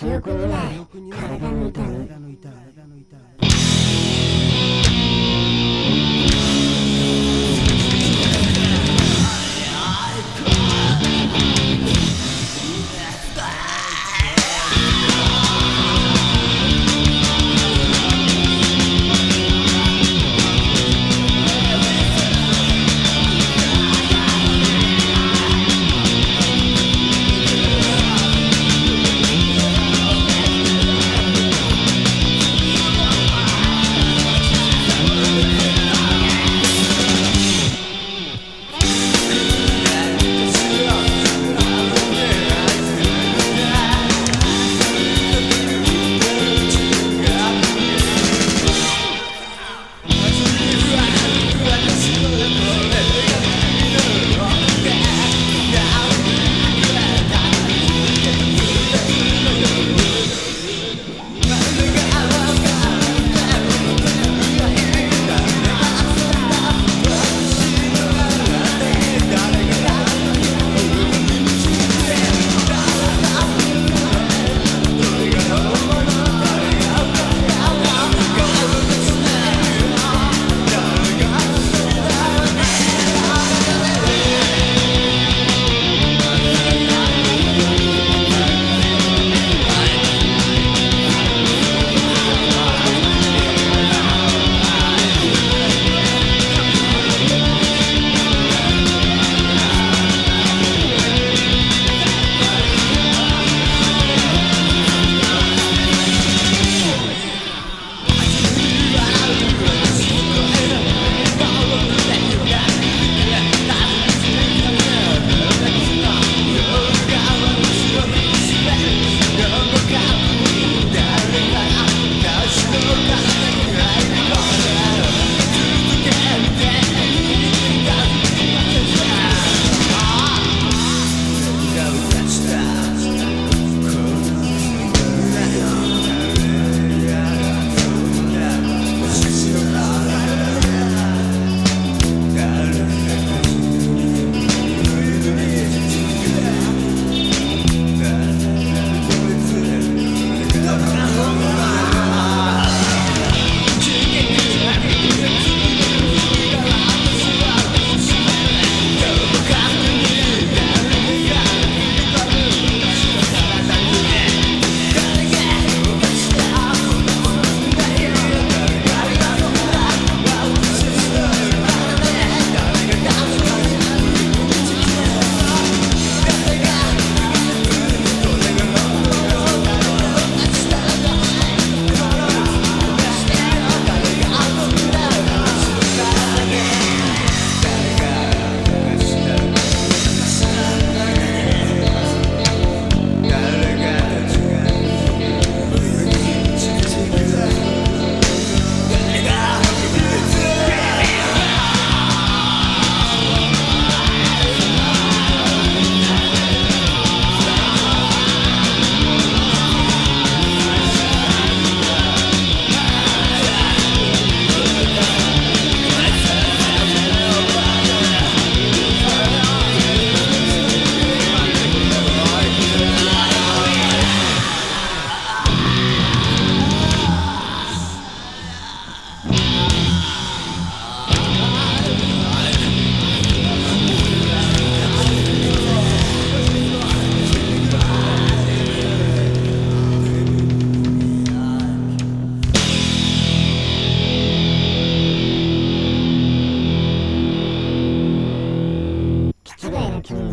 記憶にない体の痛み。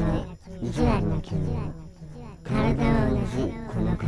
の意地悪な君体は同じこの体